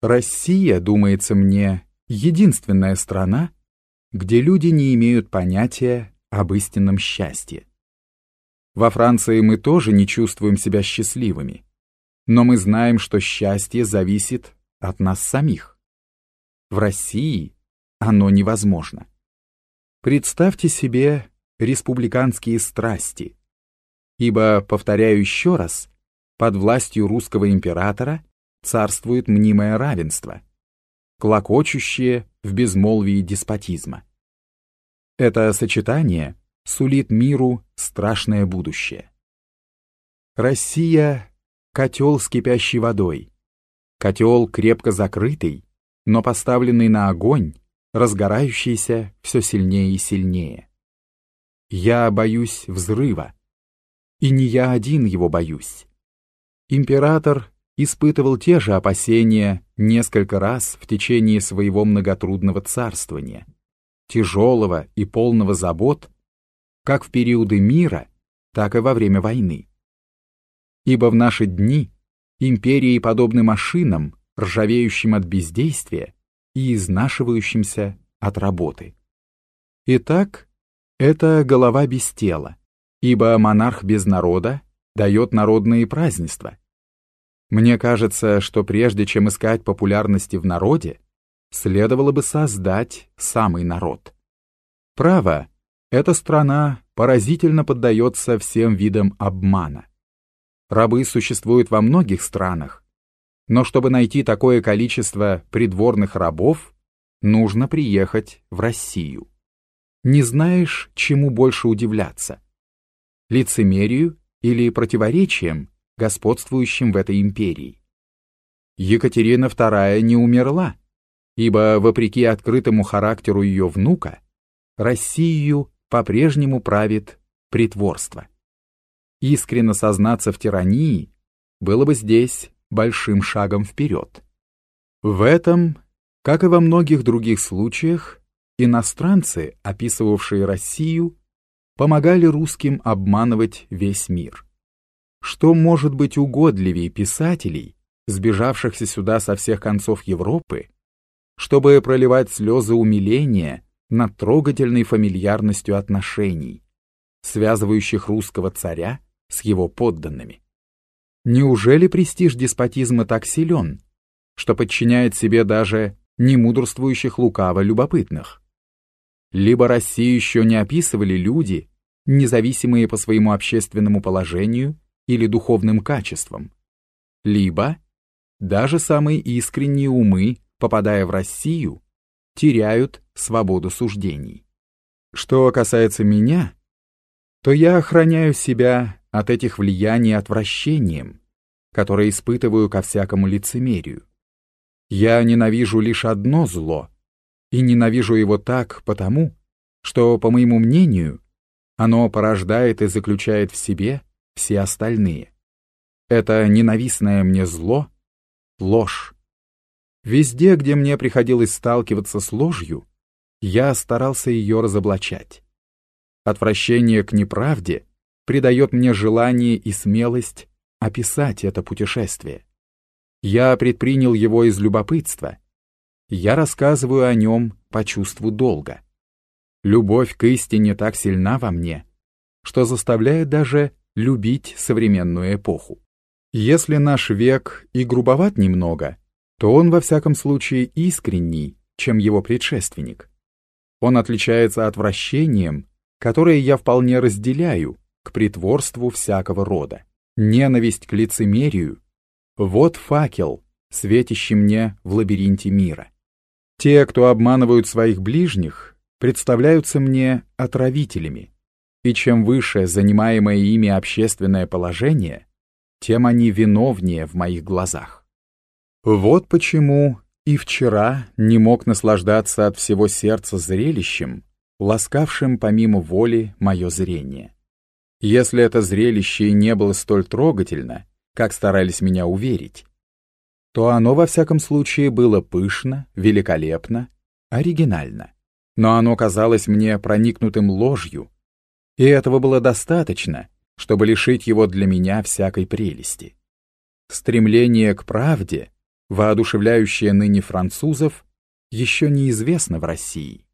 Россия, думается мне, единственная страна, где люди не имеют понятия об истинном счастье. Во Франции мы тоже не чувствуем себя счастливыми, но мы знаем, что счастье зависит от нас самих. В России оно невозможно. Представьте себе республиканские страсти, ибо, повторяю еще раз, под властью русского императора царствует мнимое равенство, клокочущее в безмолвии деспотизма. Это сочетание сулит миру страшное будущее. Россия — котел с кипящей водой, котел крепко закрытый, но поставленный на огонь, разгорающийся все сильнее и сильнее. Я боюсь взрыва, и не я один его боюсь. Император испытывал те же опасения несколько раз в течение своего многотрудного царствования, тяжелого и полного забот, как в периоды мира, так и во время войны. Ибо в наши дни империи подобны машинам, ржавеющим от бездействия и изнашивающимся от работы. Итак, это голова без тела, ибо монарх без народа дает народные празднества. Мне кажется, что прежде чем искать популярности в народе, следовало бы создать самый народ. Право, эта страна поразительно поддается всем видам обмана. Рабы существуют во многих странах, но чтобы найти такое количество придворных рабов, нужно приехать в Россию. Не знаешь, чему больше удивляться? Лицемерию или противоречием, господствующим в этой империи? Екатерина II не умерла, ибо, вопреки открытому характеру ее внука, Россию по-прежнему правит притворство. Искренно сознаться в тирании было бы здесь большим шагом вперед. В этом, как и во многих других случаях, иностранцы, описывавшие Россию, помогали русским обманывать весь мир. Что может быть угодливее писателей, сбежавшихся сюда со всех концов Европы, чтобы проливать слезы умиления над трогательной фамильярностью отношений, связывающих русского царя с его подданными. Неужели престиж деспотизма так силен, что подчиняет себе даже немудрствующих лукаво любопытных? Либо Россию еще не описывали люди, независимые по своему общественному положению или духовным качествам, либо даже самые искренние умы, попадая в Россию, теряют свободу суждений. Что касается меня, то я охраняю себя от этих влияний отвращением, которое испытываю ко всякому лицемерию. Я ненавижу лишь одно зло, и ненавижу его так потому, что, по моему мнению, оно порождает и заключает в себе все остальные. Это ненавистное мне зло — ложь. Везде, где мне приходилось сталкиваться с ложью, я старался ее разоблачать. Отвращение к неправде придает мне желание и смелость описать это путешествие. Я предпринял его из любопытства. Я рассказываю о нем по чувству долга. Любовь к истине так сильна во мне, что заставляет даже любить современную эпоху. Если наш век и грубоват немного, то он во всяком случае искренний, чем его предшественник. Он отличается отвращением, которое я вполне разделяю, к притворству всякого рода. Ненависть к лицемерию — вот факел, светящий мне в лабиринте мира. Те, кто обманывают своих ближних, представляются мне отравителями, и чем выше занимаемое ими общественное положение, тем они виновнее в моих глазах. Вот почему и вчера не мог наслаждаться от всего сердца зрелищем, ласкавшим помимо воли мое зрение. Если это зрелище не было столь трогательно, как старались меня уверить, то оно во всяком случае было пышно, великолепно, оригинально. Но оно казалось мне проникнутым ложью, и этого было достаточно, чтобы лишить его для меня всякой прелести. Стремление к правде — воодушевляющее ныне французов, еще неизвестно в России.